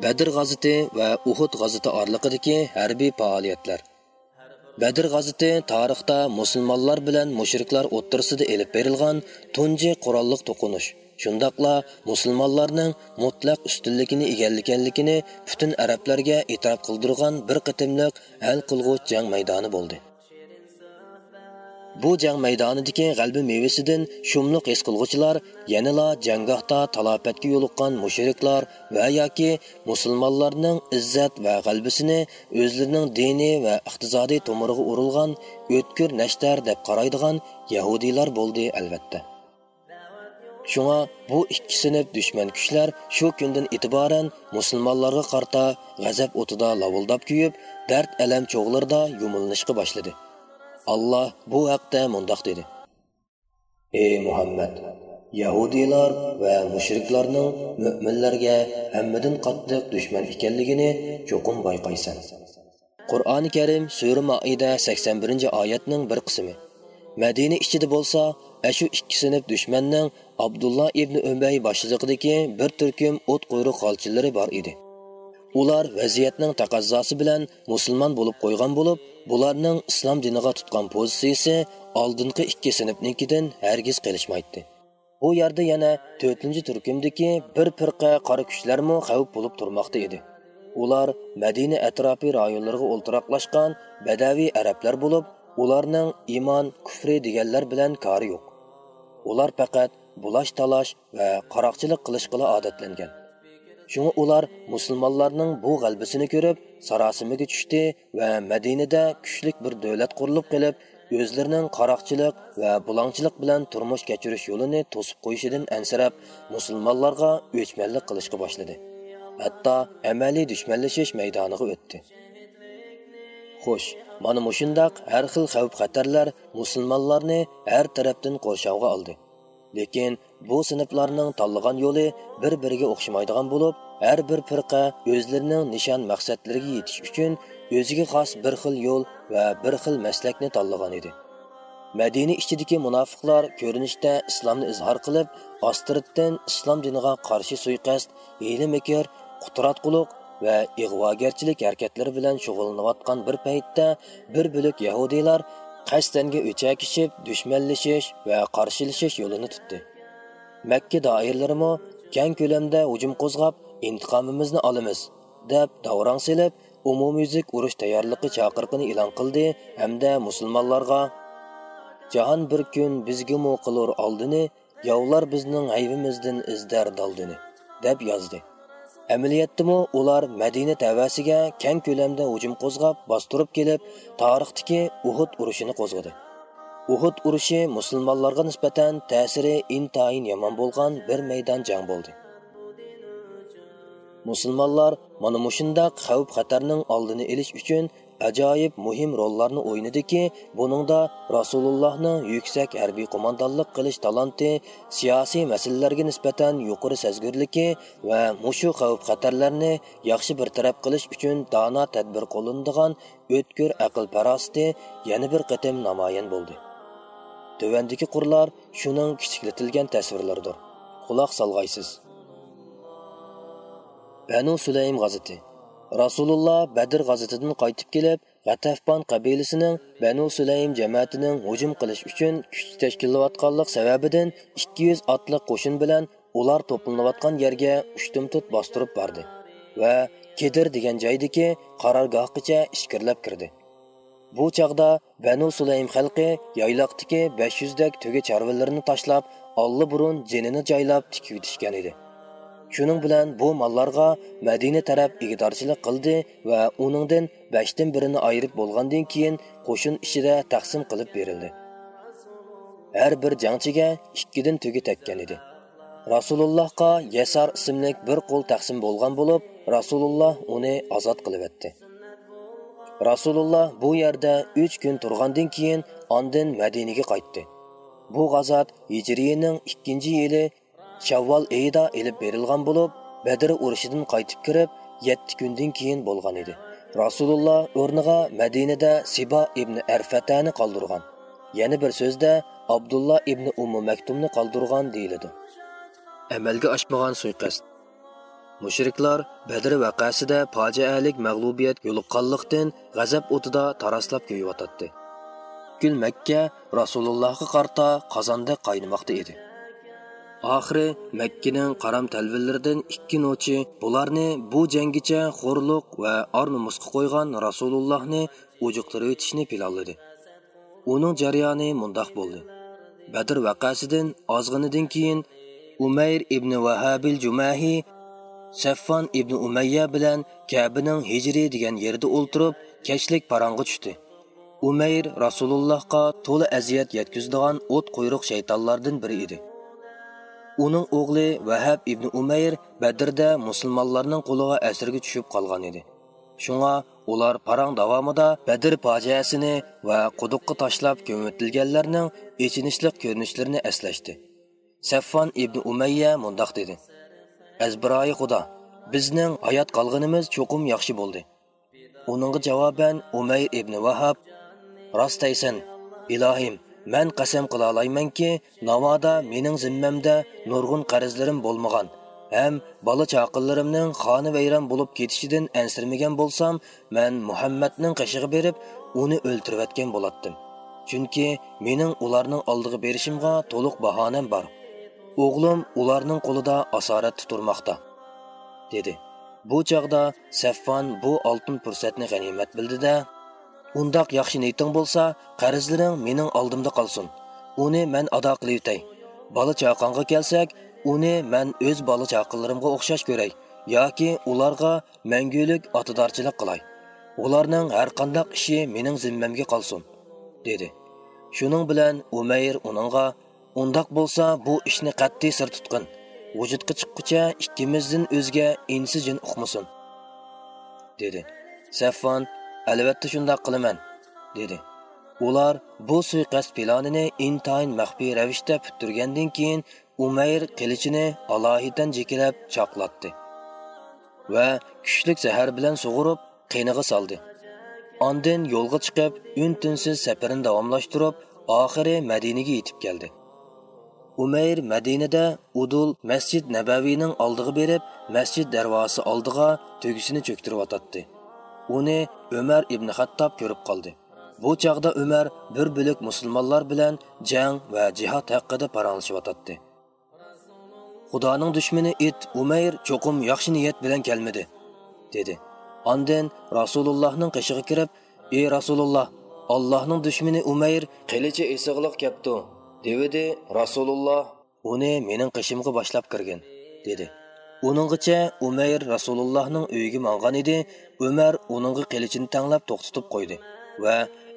Badr g'azati va Uhud g'azati orliqidagi harbiy faoliyatlar. Badr g'aziti tarixda musulmonlar bilan mushriklar o'ttirisida elib berilgan tunji qurolliq to'qinish. Shundaqla musulmonlarning mutlaq ustunligini egallaganligini butun arablarga e'tirof qildirgan bir qitimliq hal qilg'uch jang maydoni bo'ldi. Bu jang maydonidagi g'albi mevasidan shumliq his qilg'uvchilar yanala janggohda talofatga yo'liqqan mushriklar va yoki musulmonlarning izzat va g'albisini o'zlarining diniy va iqtisodiy tomiriga urilgan o'tkir nashtar deb qaraydigan yahudiylar bo'ldi albatta. Шуңа bu ikki sinf dushman kuchlar shu kundan e'tiboran musulmonlarga qarta g'azab o'tida lavuldab kuyib, dard alam cho'g'larida yumilnishga boshladi. Allah bu haqda mundoq dedi. Ey Muhammad, Yahudiylar va mushriklarning mu'minlarga hammadan qattiq dushman ekanligini cho'qim bayqaysan. Qur'oni Karim sura Maida 81-oyatning bir qismi. Madina ichida bo'lsa, ashu ikki sinf dushmanning Abdullah ibn Umbay boshchiligidagi bir turkum o't quyruq xalchilari bor edi. Ular vaziyatning taqozosi bilan musulmon bo'lib qo'ygan bo'lib, bularning islom diniga tutgan pozitsiyasi oldingi ikki sinfnikidan hargiz qilishmaydi. Bu yerda yana 4-turkumdagi bir firqa qora kuchlarmi xavf bo'lib turmoqda edi. Ular Madina atrofi rayonlariga o'ltiraqlashgan badaviy arablar bo'lib, ularning iymon, kufri deganlar bilan kori yo'q. Ular faqat bulash talash va qaroqchilik qilishga odatlangan. Шуңа ular musulmonlarning bu g'albisini ko'rib, sarosimaga tushdi va Madinada kuchlik bir davlat qurilib qilib, o'zlarining qaroqchilik va bulongchilik bilan turmush kechirish yo'lini to'sib qo'yishidan ansirab, musulmonlarga o'chmanlik qilishga boshladi. Hatto amaliy dushmanlashish maydoniga o'tdi. Xo'sh, mana mushundaq har xil xavf-xatarlar musulmonlarni har tarafdan qo'rshovga oldi. lekin bu sinflarning tanlagan yo'li bir-biriga o'xshamaydigan bo'lib, har bir firqa o'zlarining nishon maqsadlariga yetish uchun o'ziga xos bir xil yo'l va bir xil maslakni tanlagan edi. Madina ichidagi munofiqlar ko'rinishda islomni izhor qilib, ostiritdan islom diniga qarshi suiqasd, hiyla-makr, qutratquluq va ig'vogarchilik harakatlari bilan shug'ullanayotgan bir paytda bir bo'lak yahudiylar qasdanga o'chakishib dushmanlashish va qarshilashish yo'lini tutdi makka doirlarimi keng ko'lamda hujum qo'zg'ab intiqomimizni olamiz deb davrang silib umumyuzlik urush tayyorligi chaqirqini e'lon qildi hamda musulmonlarga jahon bir kun bizga qilur oldini yovlar bizning aybimizdan izdar doldini deb yozdi Әмілияттімі ular madina tavasiga кән көлемде hujum qo'zg'ab, bostirib kelib, tarixdagi Uhud urushini qo'zg'adi. Uhud urushi musulmonlarga nisbatan ta'siri intayin yomon bo'lgan bir maydon jang bo'ldi. Musulmonlar mana mushundaq xavf-xatarning oldini olish uchun ajoyib muhim rollarni o'ynadiki, buningda Rasulullohning yuksak harbiy qo'mondonlik qilish talanti, siyosiy masalalarga nisbatan yuqori sezgirligi va mushu xavf-xatarlarni yaxshi bir taraf qilish uchun dono tadbir qo'llanadigan o'tkir aql parasti yana bir qatim namoyon bo'ldi. Tövəndəki qurlar şunun kiçiklatilgan tasvirlardir. Quloq solg'aysiz. Banu Sulaym g'azati rasululloh badr g'azitidan qaytib kelib g'atafbon qabilasining banu sulaym jamoatining hujum qilish uchun kuch tashkillayotganlik sababidan 200 otliq qo'shin bilan ular to'planayotgan yerga ushtumtut bostirib bordi va kedir degan joydagi qarorgohgacha ishkirlab kirdi Bu çağda Banu Sulaym xalqi yaylaqdagi 500 dak tuga chorvalarini tashlab, olli burun jinini joylab tikivitishgan edi. shuning bilan bu mollarga Madina taraf igidorchilik qildi va uningdan 5 dan birini ayirib bo'lgandan keyin qo'shin ishida taqsim qilib berildi. Har bir jangchiga 2 dan tugi takkan edi. Rasulullohga Yasar ismli bir qo'l taqsim bo'lgan bo'lib, Rasululloh uni ozod qilib etdi. Rasululloh bu yerda 3 kun turgandan keyin андан madinaga qaytdi. Bu газат Hijriyening 2-yili shavvol oyida ilib berilgan bo'lib badr urushidan qaytib kirib yetti kundan keyin bo'lgan edi. Rasululloh o'rniga madinada sibo ibn arfatani qoldirgan. Yana bir so'zda abdulloh ibn ummu maktumni qoldirgan deyiladi. Amalga oshmagan suiqasd. Mushriklar badr vaqasida fojialik mag'lubiyat yo'liqqanlikdan g'azab o'tida taraslab kuyiyotdi gul makka rasulullohga qarta qozonda qaynamoqda edi. Oxiri makkaning qaram talvillaridan ikki nochi bularni bu jangicha xo'rliq va or nomusga qo'ygan rasulullohni ujiqtirib o'tishni planladi. Uning jarayoni mundoq bo'ldi. Badr vaqasidan ozg'inidan keyin umayr ibn vahabil jumahi saffon ibn umayya bilan kabining hijri degan yerda o'ltirib kechlik parang'i tushdi. Umayr rasulullohga to'la aziyat yetkazadigan o't quyruq shaytonlardan biri edi. Uning o'g'li vahab ibn umayr badrda musulmonlarning qo'liga asirga tushib qolgan edi. Shunga ular parang davomida badr fojiasini va quduqqa tashlab ko'mitilganlarning echinishli ko'rinishlarini eslashdi saffon ibn umayya mundoq dedi. Azbiroyi xudo bizning hayot qolganimiz cho'qim yaxshi bo'ldi. Uningga javoban umayr ibn vahab rost aysan ilohim man qasam qila olmaymanki navoda mening zimmamda nurg'un qarzlarim bo'lmagan. Ham bola chaqinlarimning xoni vayron bo'lib ketishidan ansirmagan bo'lsam man muhammadning qashig'i berib uni o'ltirayotgan bo'latdim. Chunki mening ularning oldiga berishimga to'liq bahonam bor. O'g'lim ularning qo'lida asorat turmoqda dedi. Bu chog'da saffon bu oltin fursatni g'animat bildida undoq yaxshi niyating bo'lsa qarzlaring mening oldimda qolsin. Uni man ado qilib bola chaqonga kelsak uni man o'z bola chaqinlarimga o'xshash ko'ray yoki ularga mangulik otidorchilik qilay. Ularning har qandoq ishi mening zimmamga qolsin dedi. Shuning bilan umayr uningga undoq bo'lsa bu ishni qat'iy sir tutqin. Vujudga chiqquncha ikkimizdan o'zga insi jin uqmasin dedi. Saffon albatta shundoq qilaman dedi. Ular bu suiqasd planini intayin maxfiy ravishda puturgandan keyin umayr qilichini alohidan jekilab chaqlatdi va kuchlik zahar bilan sug'urib qiyniga soldi. Ondan yo'lga chiqib un tunsiz safarini davomlashtirib oxiri madinaga yetib keldi. Umayr madinada udul masjid nabaviyning oldiga berib masjid darvozasi oldiga tugisini cho'ktirib uni umar ibn hattob ko'rib qoldi. Bu chog'da umar bir bo'lik musulmonlar bilan jang va jihod haqida paranglashib xudoning dushmani it umayr cho'qim yaxshi niyat bilan kelmadi dedi. Ondan rasulullohning qishig'i kirib ey rasululloh allohning dushmani umayr qilichi esig'liq kepti devidi rasululloh uni mening qishimga boshlab kirgin dedi. Uninggacha umayr rasulullohning uyiga mangan edi. Umar uningga qilichini tanglab to'xtatib qo'ydi va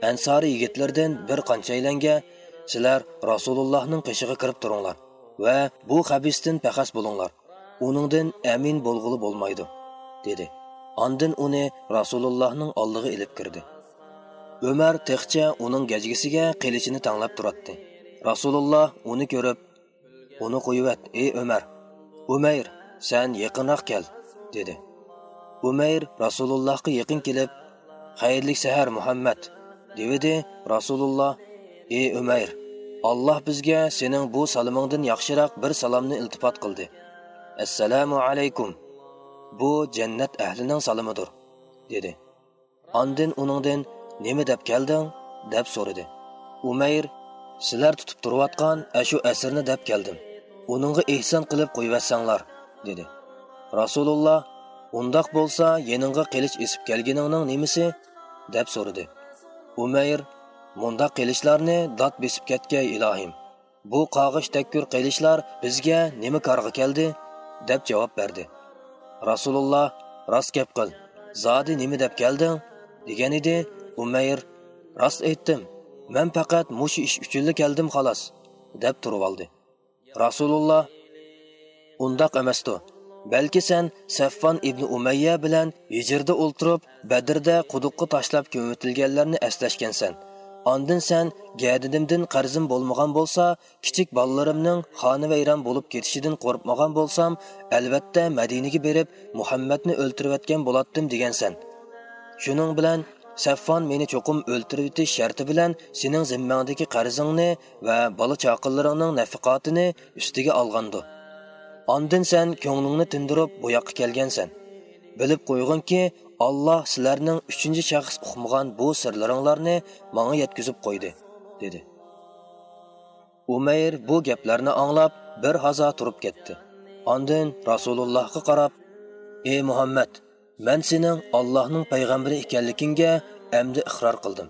ansori yigitlardan bir qanchaylanga sizlar rasulullohning qishig'i kirib turinglar va bu habisdan pahas bo'linglar. Uningdan amin bo'lg'ili bo'lmaydi dedi. Ondin uni rasulullohning oldiga ilib kirdi. Umar texcha uning gajgisiga qilichini tanglab turatdi. Rasululloh uni ko'rib uni qo'yivat ey umar umayr san yaqinroq kel dedi. Umayr rasulullohga yaqin kelib xayrli sahar muhammad devidi rasululloh. Ey umayr alloh bizga sening bu salomingdan yaxshiroq bir salomni iltifot qildi. Assalomu alaykum. Bu jannat ahlining salomidir dedi. Ondin uningdan nima deb kelding? deb so'radi. Umayr sizlar tutib turayotgan ashu asrni deb keldim. Uningga ehson qilib qo'yvatsanglar dedi. Rasululloh undoq bo'lsa yeningga qilich esib kelganingning nimasi? deb so'radi. Umayr mundoq qilichlarni dod besib ketgay ilohim. Bu qog'ish takkur qilichlar bizga nima korga keldi? deb javob berdi. Rasululloh rost gap qil. Zodi nima deb kelding? degan edi. Umayr rost aytdim. Man faqat mushu ish uchunla keldim xolos deb turib oldi. Rasululloh undoq emasdi. Balki sen saffon ibn umayya bilan hijrda o'ltirib badrda quduqqa tashlab ko'mitilganlarni eslashgansan. Ondan sen gadidimdin qarzim bo'lmagan bo'lsa, kichik bolalarimning xoni vayron bo'lib ketishidan qo'rqmagan bo'lsam, albatta Madinaga berib Muhammadni o'ltirayotgan bo'latdim degansan. Shuning bilan Saffon meni cho'qim o'ltirib o'tish sharti bilan sening zimmangdagi qarzingni va bola chaqinlaringning nafaqatini ustiga olgandi. Ondan sen ko'nglingni tindirib bu yoqqa kelgansan. Bilib qo'yg'inki, Alloh sizlarning uchinchi shaxs uqmagan bu sirlaringlarni menga yetkazib qo'ydi, dedi. Umayr bu gaplarni anglab bir hazo turib ketdi. Ondan Rasulullohga qarab: "Ey Muhammad, men sening Allohning payg'ambari ekanligingga amdi iqror qildim.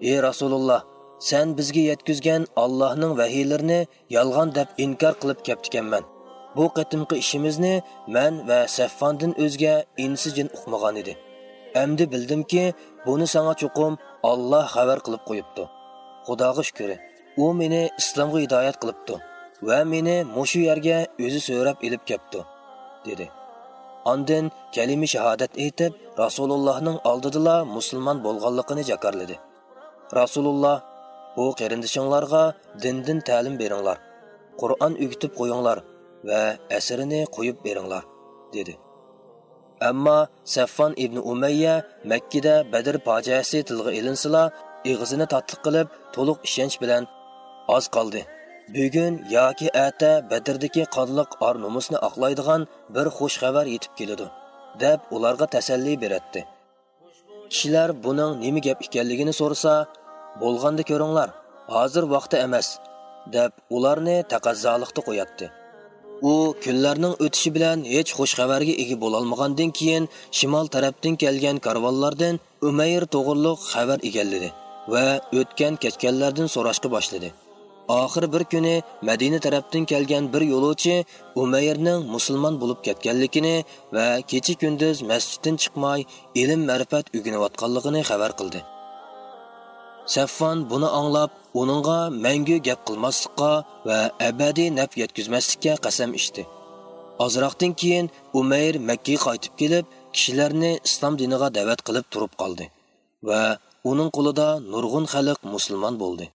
Ey Rasululloh, sen bizga yetkazgan Allohning vahiylarini yolg'on deb inkor qilib ketganman. Bu мен ishimizni men va Saffondin o'zga insijin uqmagan edi. Amdi bildimki, buni саңа cho'qim Alloh xabar qilib qo'yibdi. Xudoga shukr. U meni islomga hidoyat qilibdi va meni mushu yerga o'zi so'rab ilib kelibdi, dedi. Ondan kalimi shahodat aytib, Rasulullohning oldidila musulmon bo'lganligini jakarladi. Rasululloh bu qarindishinglarga dindan ta'lim beringlar. Qur'on o'gitib qo'yinglar va asrini qo'yib beringlar, dedi. Ammo Saffon ibn Umayya Makkada Badr fojiasi tilga ilinsila, ig'zini tatliq qilib, to'liq ishonch bilan oz qoldi. Bugun yoki ata Badrdagi qonliq or nomusni oqlaydigan bir xush xabar yetib keladi, deb ularga tasalli beradi. Kishilar buning nima gap ekanligini so'rasa, bo'lganda ko'ringlar, hozir vaqti emas, deb ularni taqazzolikda qo'yatdi. u kunlarning o'tishi bilan hech xush xabarga ega bo'lolmagandan keyin shimol tarafdan kelgan karvonlardan umayr to'g'riliq xabar egalladi va o'tgan ketganlardan so'rashga boshladi oxir bir kuni madina tarafdan kelgan bir yo'lovchi umayrning musulmon bo'lib ketganligini va kecha kunduz masjiddan chiqmay ilm ma'rifat o'rganayotganligini xabar qildi Saffon buni anglab, uningga mangu gap qilmaslikka va abadiy naf yetkizmaslikka qasam ichdi. Ozroqdan keyin Umayr Makka qaytib kelib, kishilarni islom diniga da'vat qilib turib qoldi va uning qo'lida nurg'un xalq musulmon bo'ldi.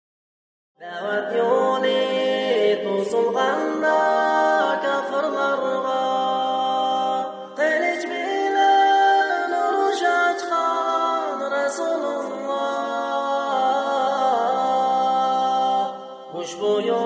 Da'vat yo'li to'silganda kafirlarga qilich bilan urush ochgan Rasululloh. Ushbu yo'lda